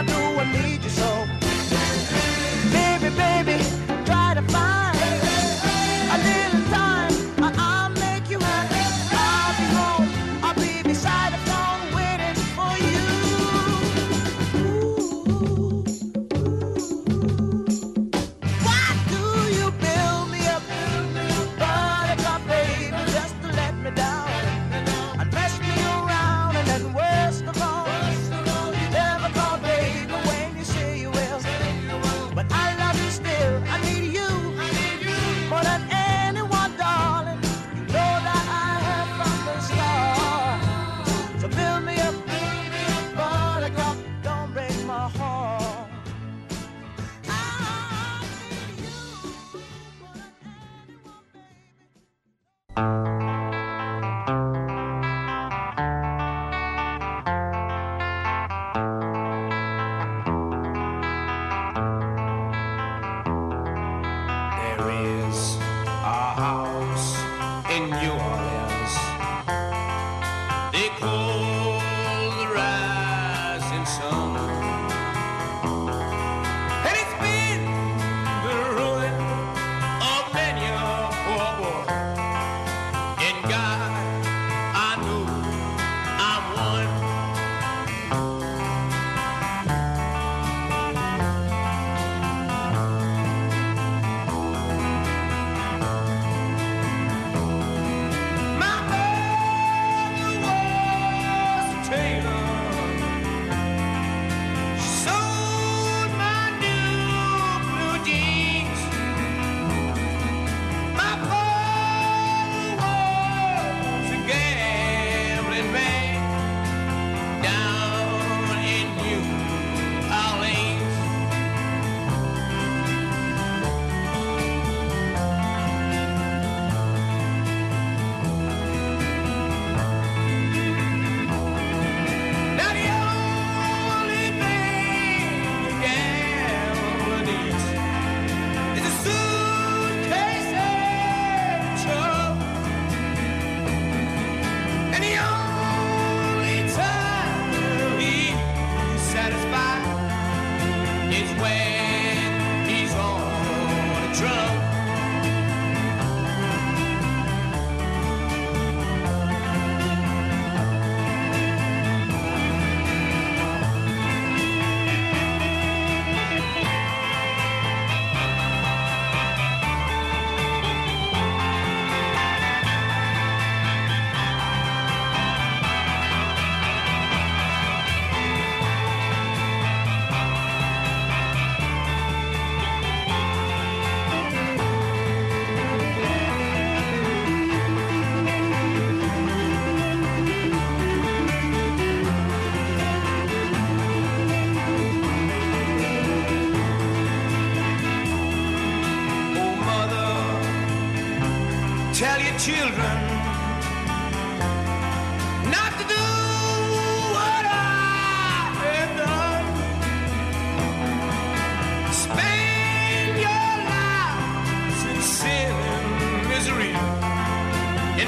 I do I need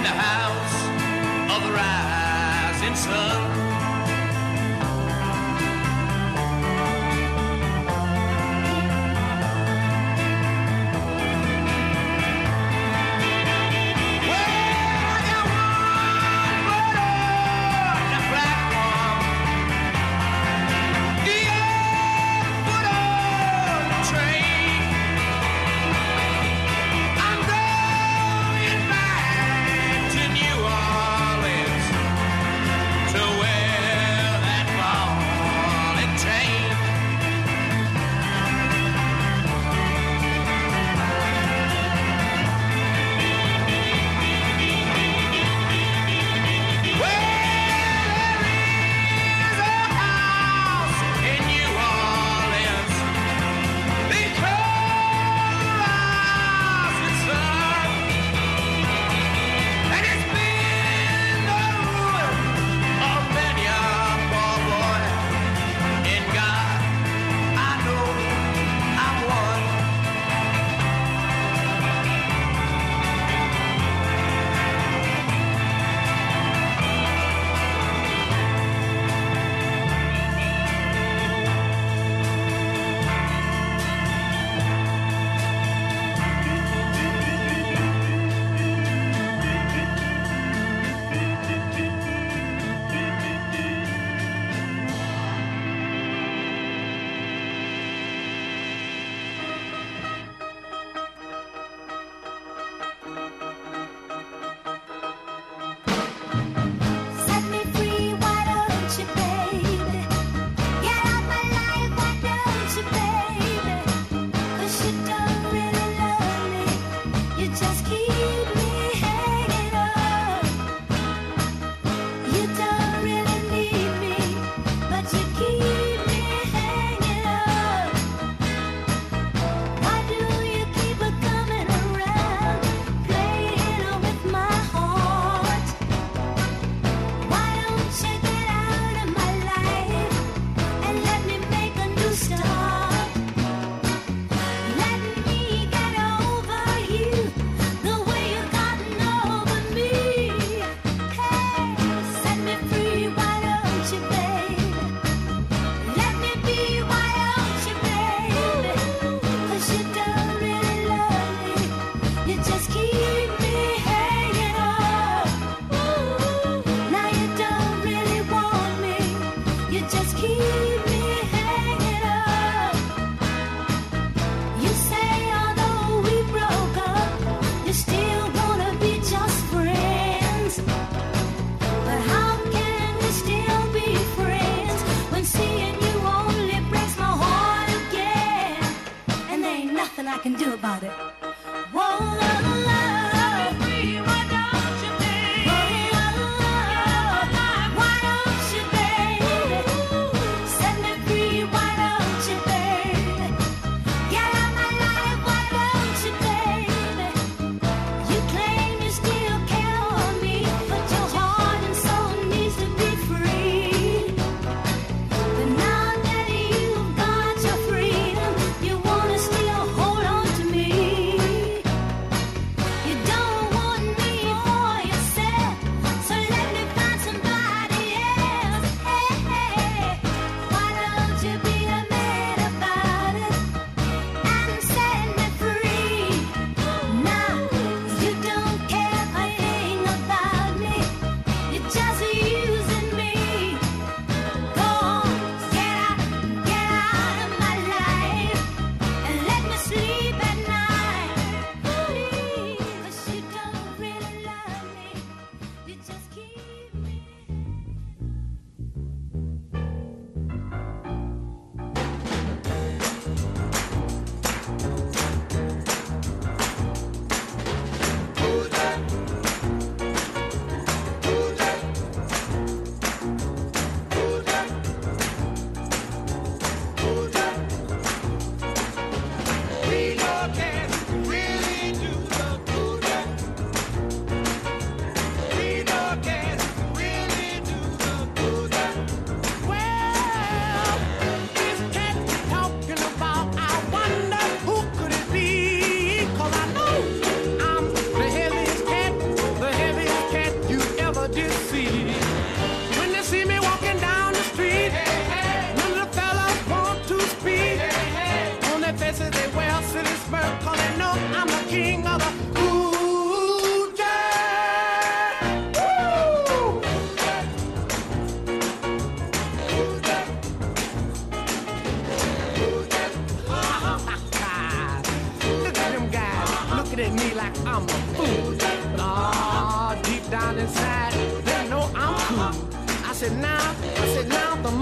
in the house of the rising sun.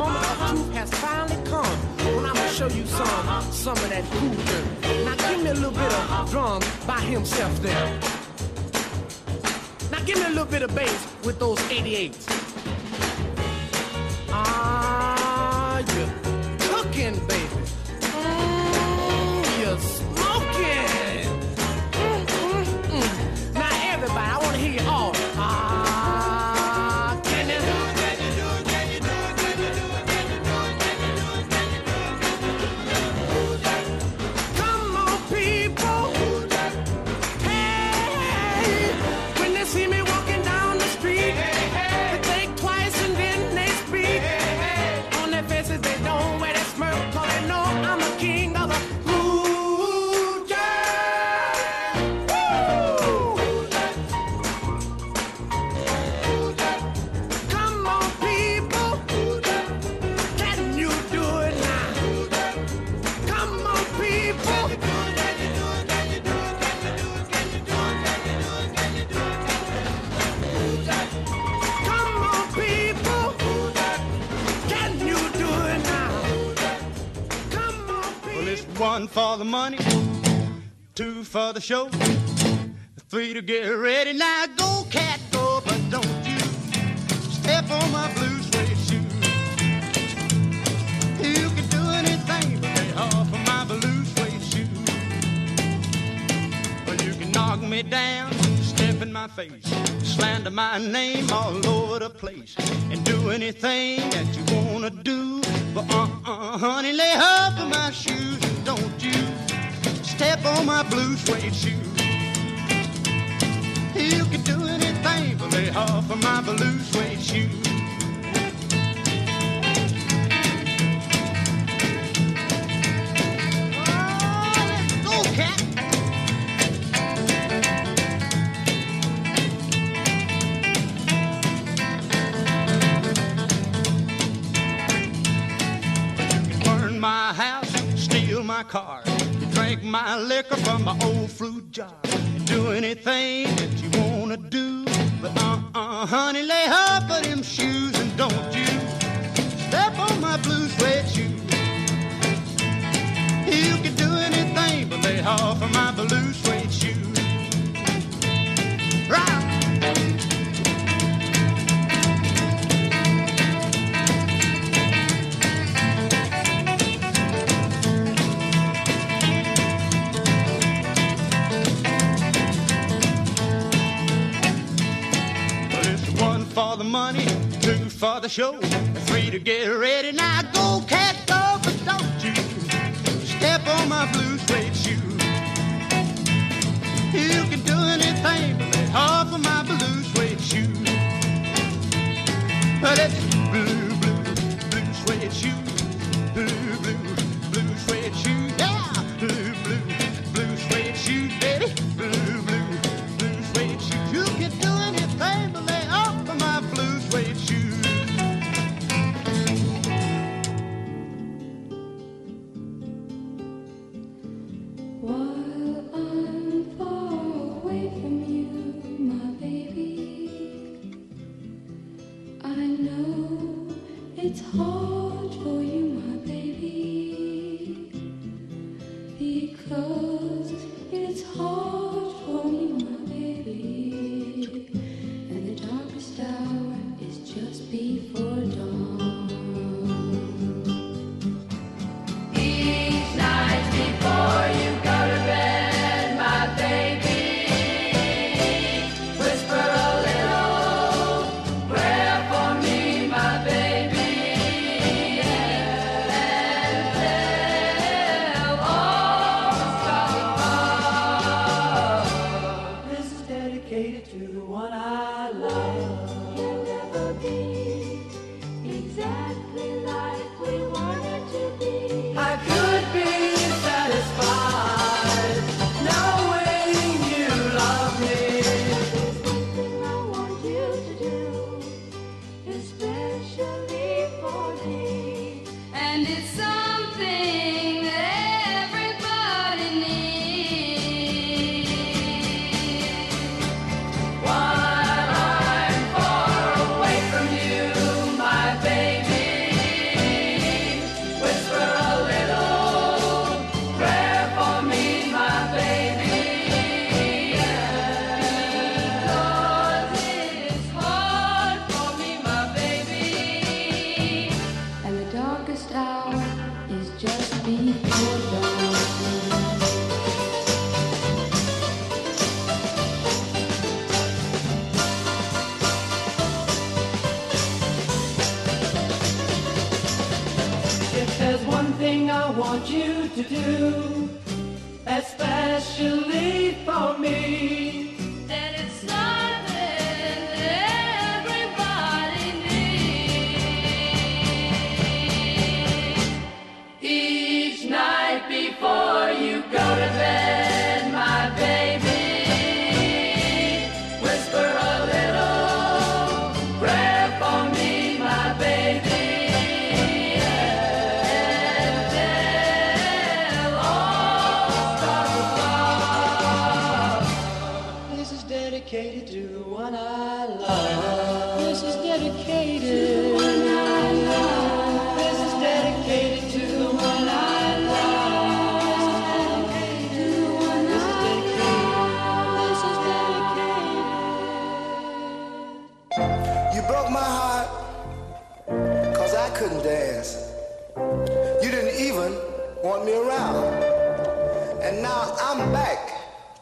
moment of truth has finally come. When I'ma show you some, some of that cool dirt. Now give me a little bit of drum by himself there. Now give me a little bit of bass with those 88s. for the show. Three to get ready now. Go, cat, go, but don't you step on my blue suede shoe. You can do anything but lay off of my blue suede shoe. But you can knock me down, step in my face, slander my name all over the place, and do anything that you wanna do. But uh, uh, honey, lay off of my blue suede shoes. You can do anything but lay off of my blue suede shoes. car my liquor from my old fruit jar do anything that you wanna do. But uh-uh, honey, lay off of them shoes and don't you step on my blue suede. You can do anything, but lay off of my blue suede the money, two for the show, three to get ready. Now go, cat, go, but don't you step on my blue suede shoe. You can do anything but off of my blue suede shoe. But it's blue, blue, blue suede shoe, blue, blue, blue suede shoe, yeah, blue, blue, blue suede shoe, baby, blue. 走。there's one thing I want you to do, especially for me.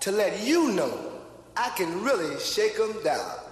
to let you know I can really shake them down.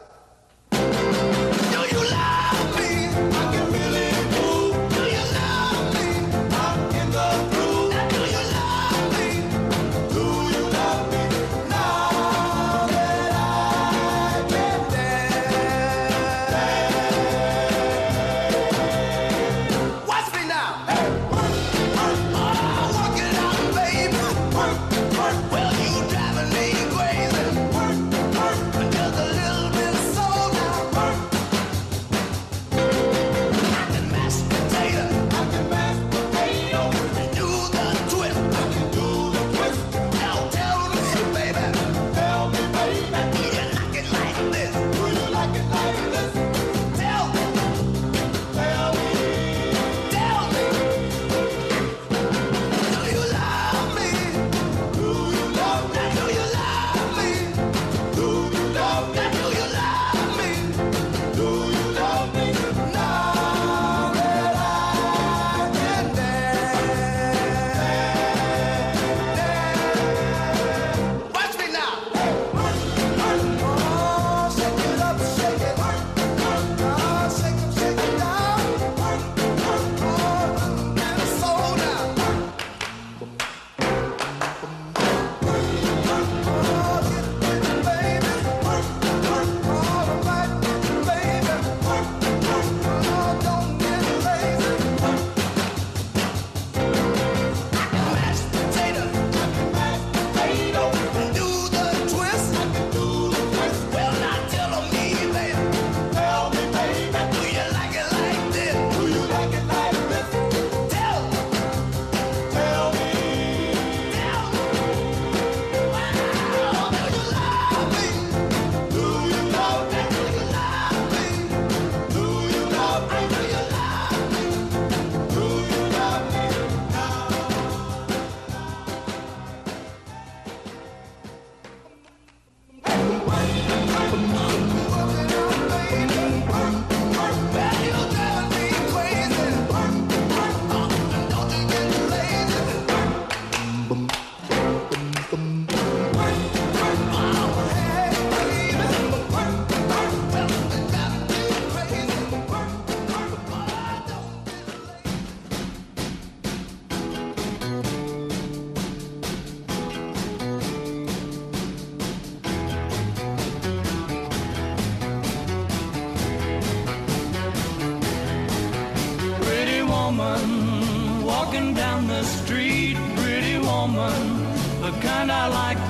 Like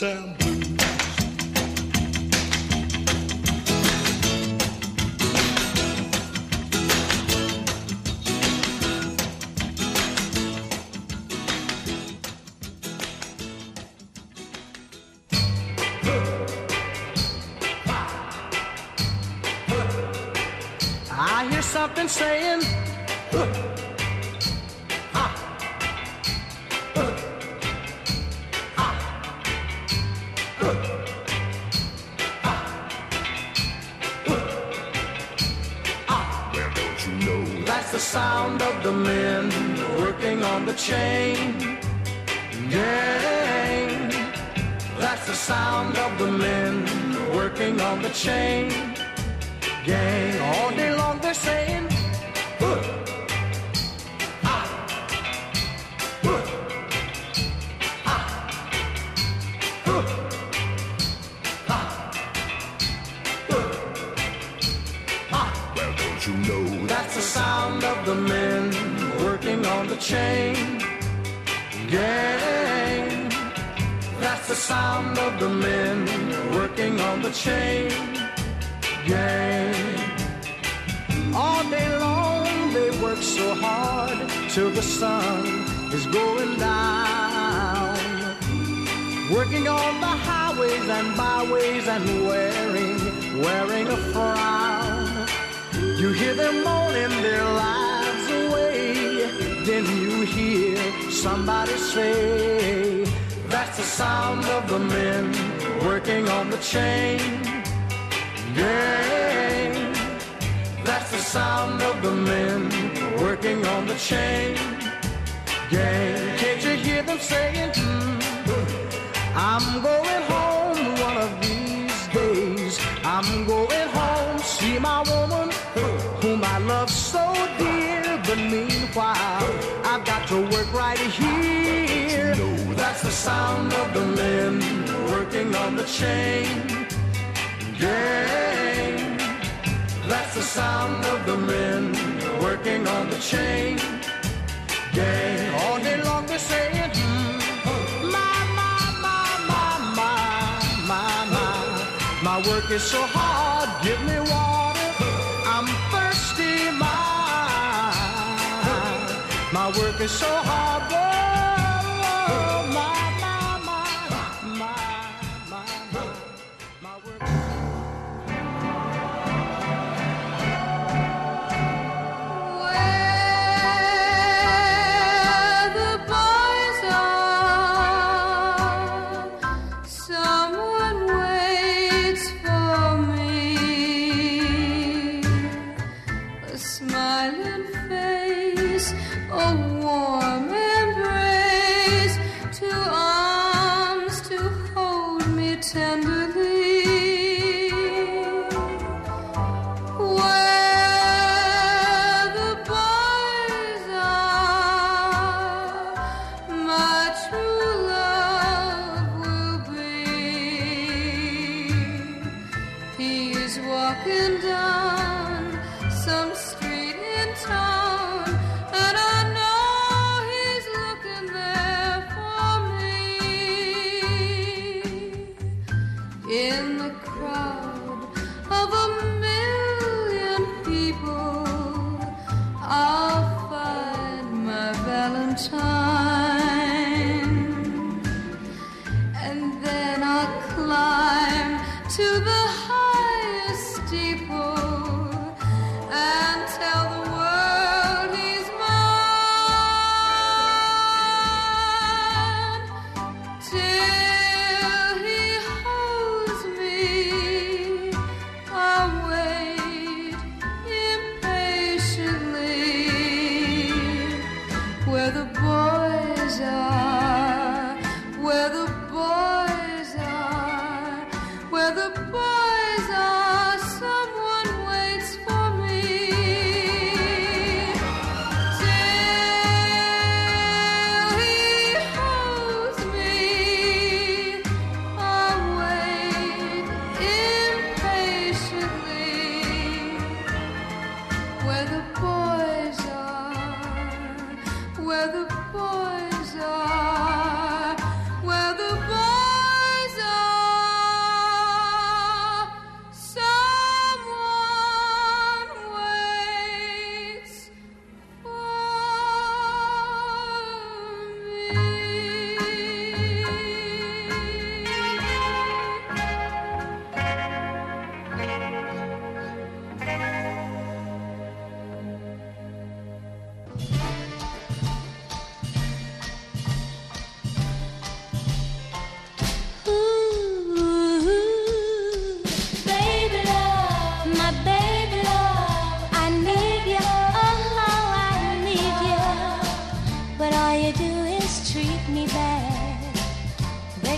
the blues. I hear something saying, the men working on the chain gang. That's the sound of the men working on the chain gang. All day long they're saying, sound of the men working on the chain gang. All day long they work so hard till the sun is going down. Working on the highways and byways and wearing, wearing a frown. You hear them moaning their lives away. Then you hear somebody say, That's the sound of the men working on the chain gang. That's the sound of the men working on the chain gang. Can't you hear them saying, "Hmm, I'm going home one of these days. I'm going home, see my woman whom I love so dear. But meanwhile, I've got to work right here. Sound of the men working on the chain gang. That's the sound of the men working on the chain gang. All day long they're saying, hmm, my, my, my, my, my, my, my. My work is so hard, give me water. I'm thirsty, my. My work is so hard, oh,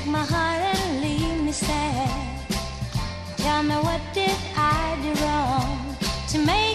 Take my heart and leave me sad. Tell me what did I do wrong to make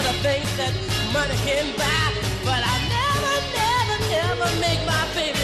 The things that money can buy. But I never, never, never make my baby.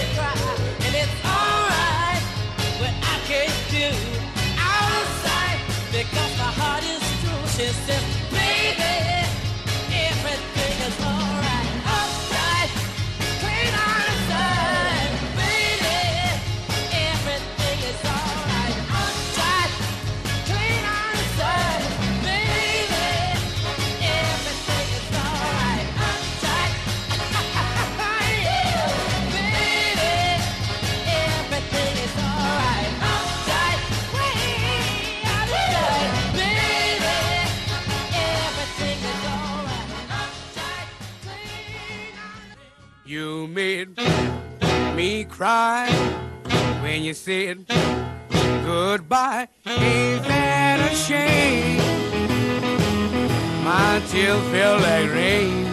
You made me cry when you said goodbye. Ain't that a shame? My tears feel like rain.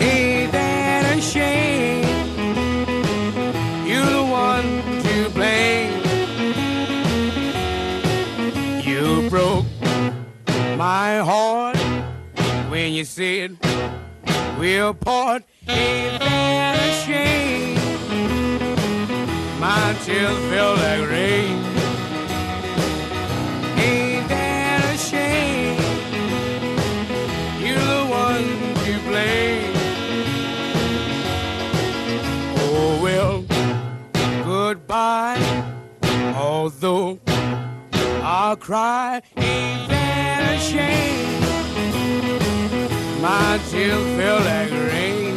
Ain't that a shame? You're the one to blame. You broke my heart when you said we'll part. A shame? My tears feel like rain. Ain't that a shame? You're the one to blame. Oh well, goodbye. Although I'll cry, ain't that a shame? My tears feel like rain.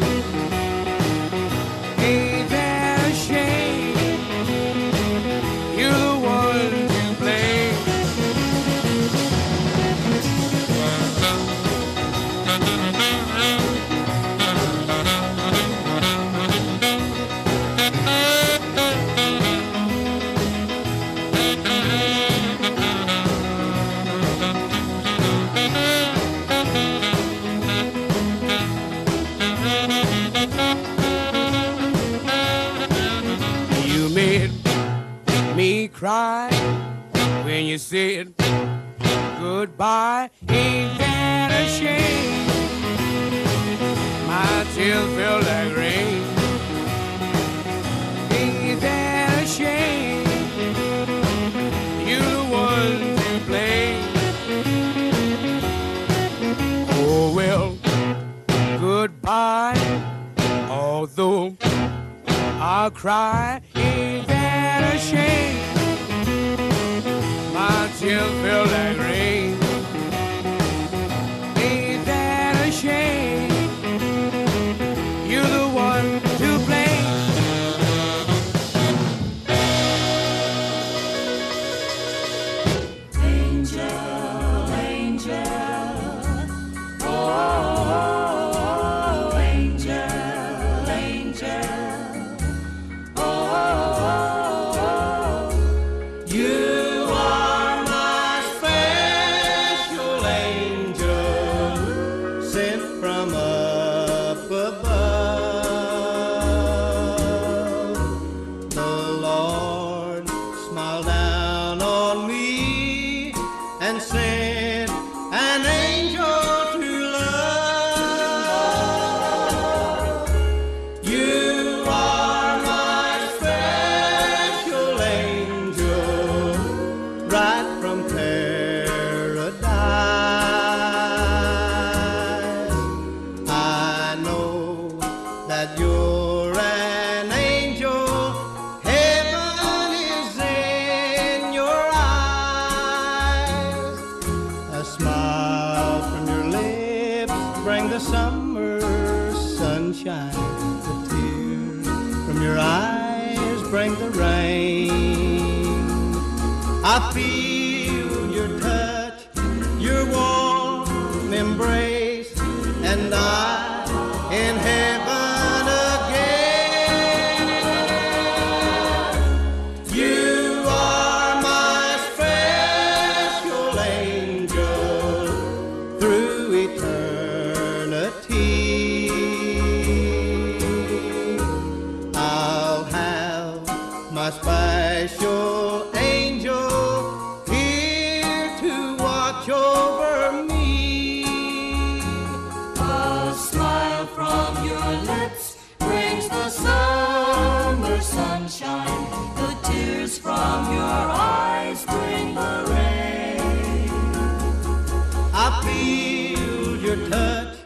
Goodbye. Ain't that a shame? My tears feel like rain. Ain't that a shame? You're the one to blame. Oh well, goodbye. Although I'll cry, ain't that a shame? My tears feel like rain. your lips brings the summer sunshine. The tears from your eyes bring the rain. I feel your touch,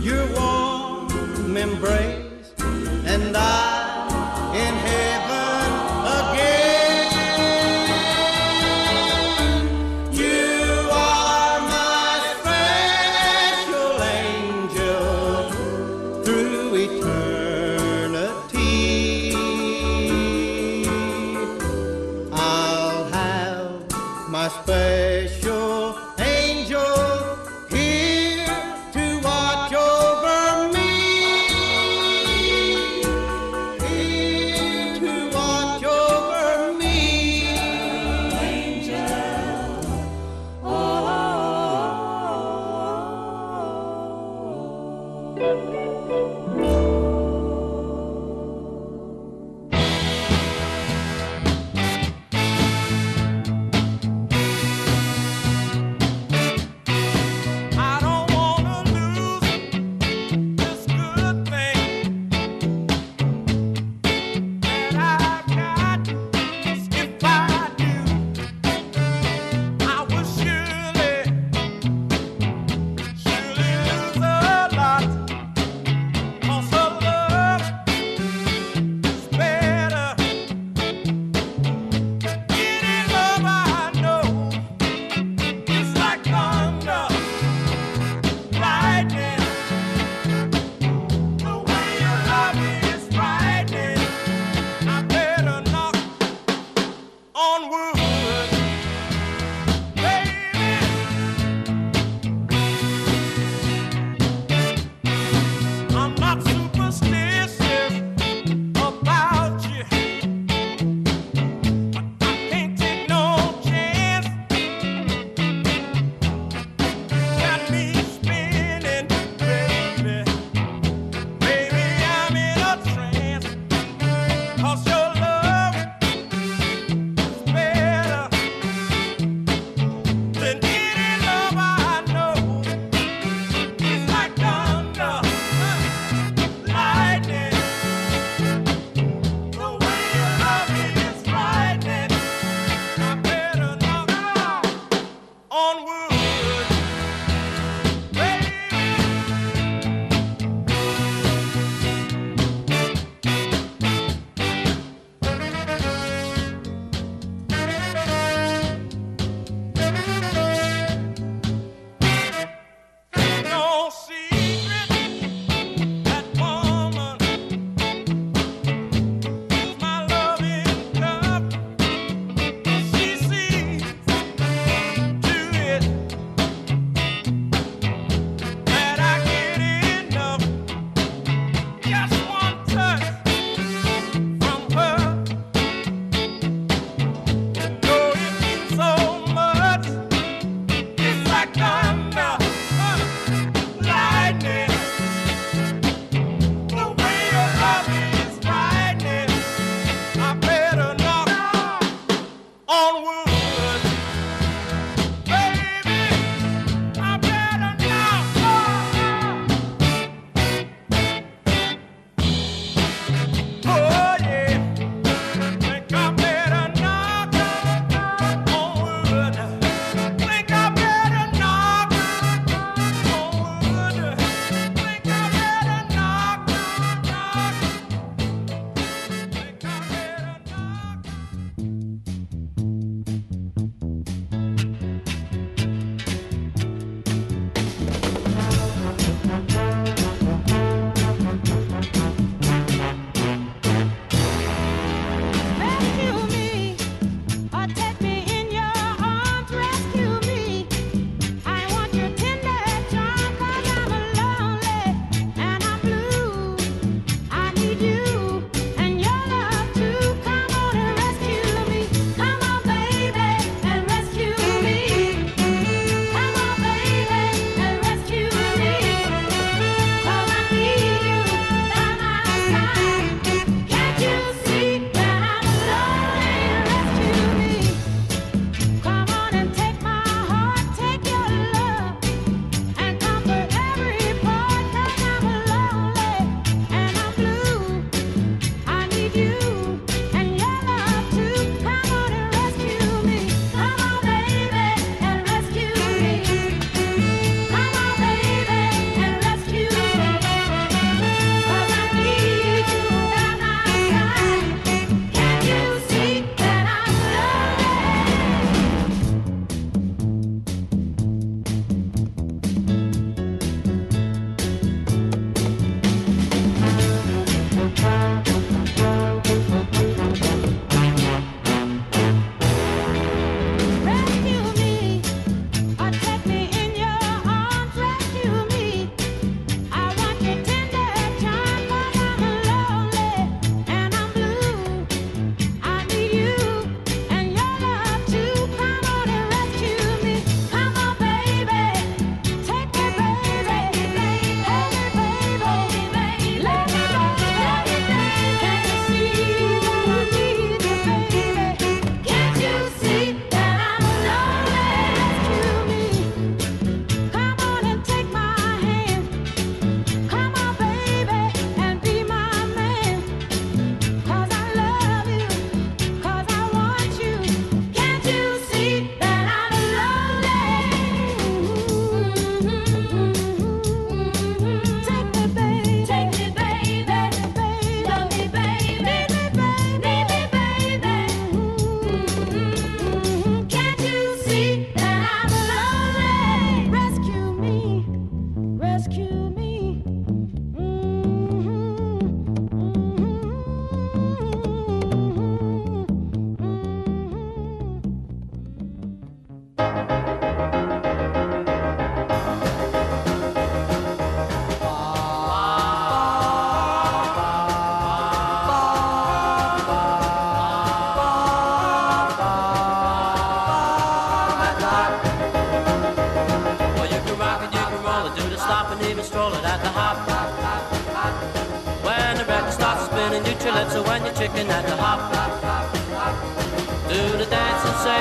your warm embrace, and I.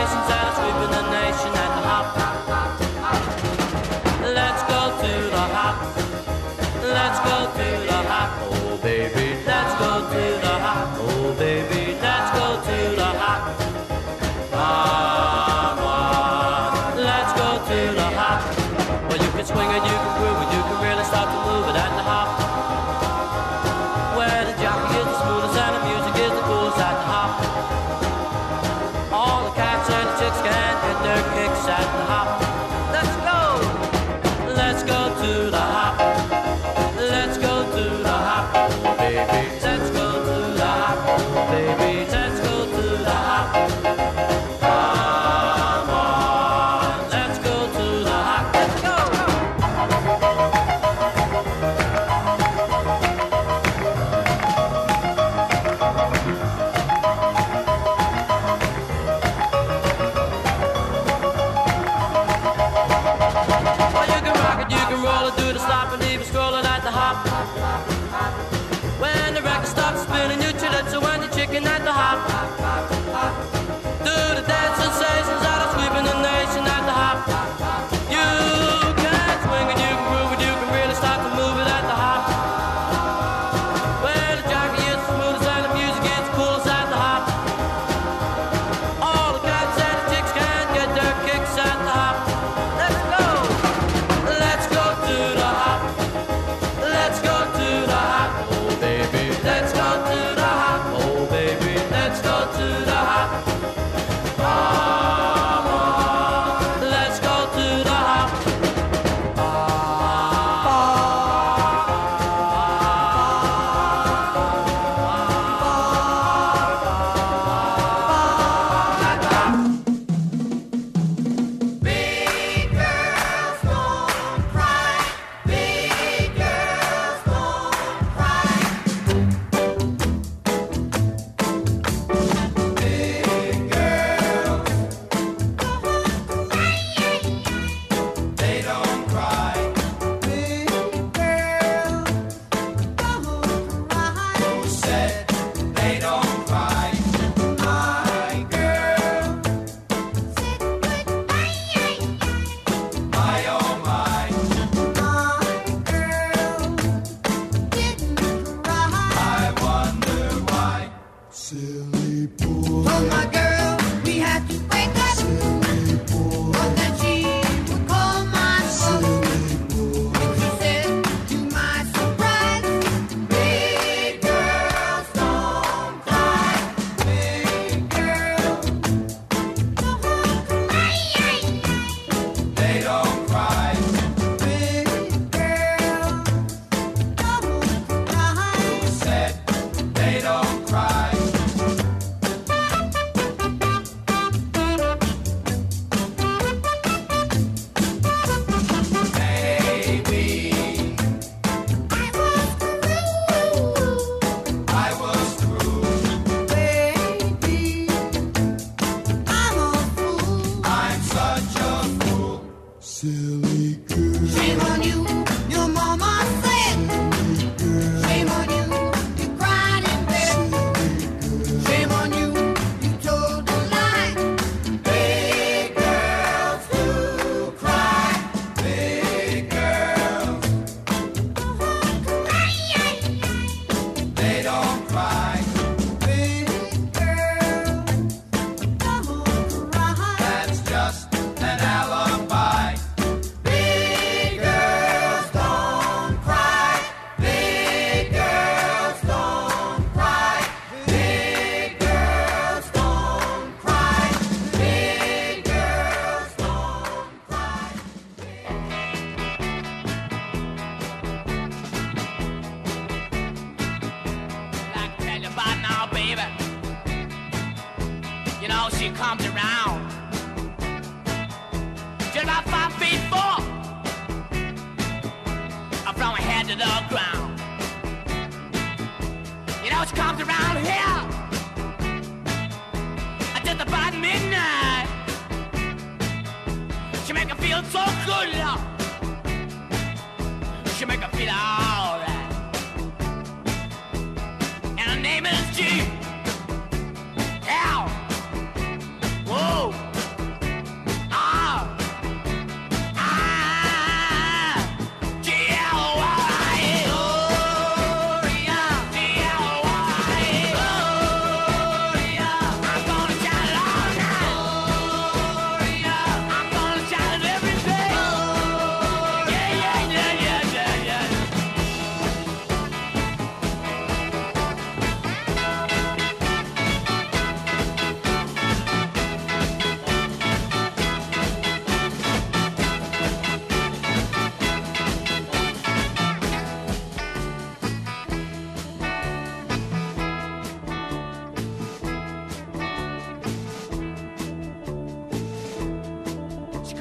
dance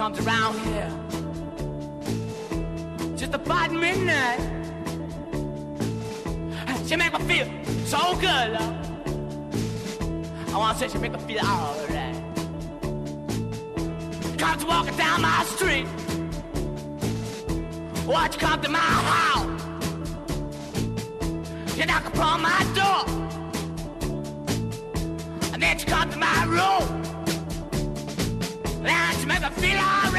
comes around here just about midnight. She make me feel so good, love. I wanna say she make me feel alright. Comes walking down my street. Watch come to my house. You knock upon my door. And then she come to my room. And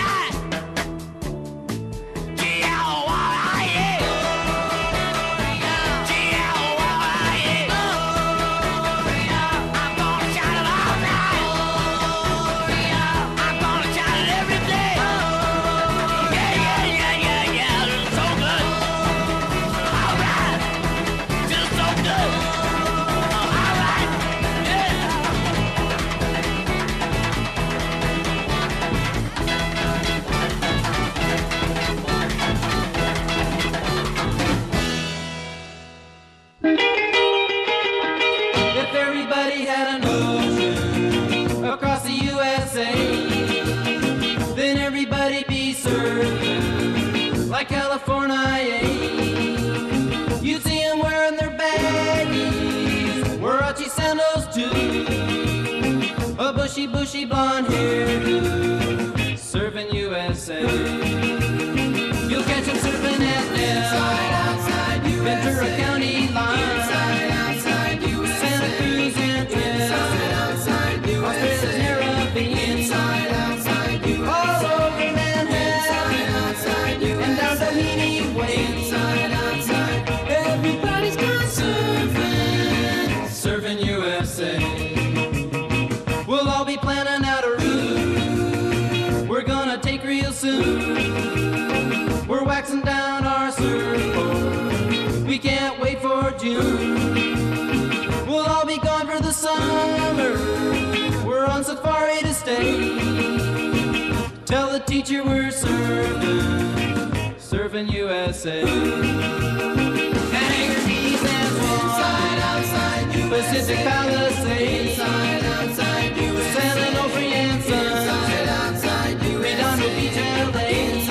teacher we're serving, serving USA. Hangar Keys and Swan, Pacific Palisades, San Onofre and Son, Redondo Beach, LA,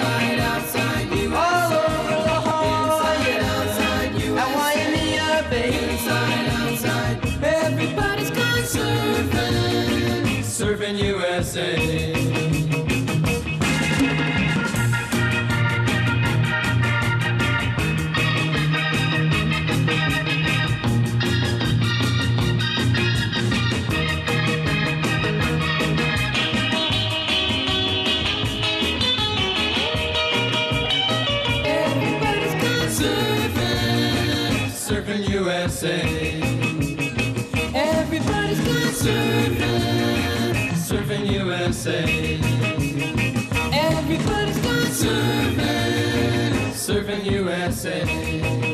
all over La Jolla, at Waimea Bay. Everybody's gone surfing, surfing USA. Surfing, USA. Everybody's gone surfing, surfing USA.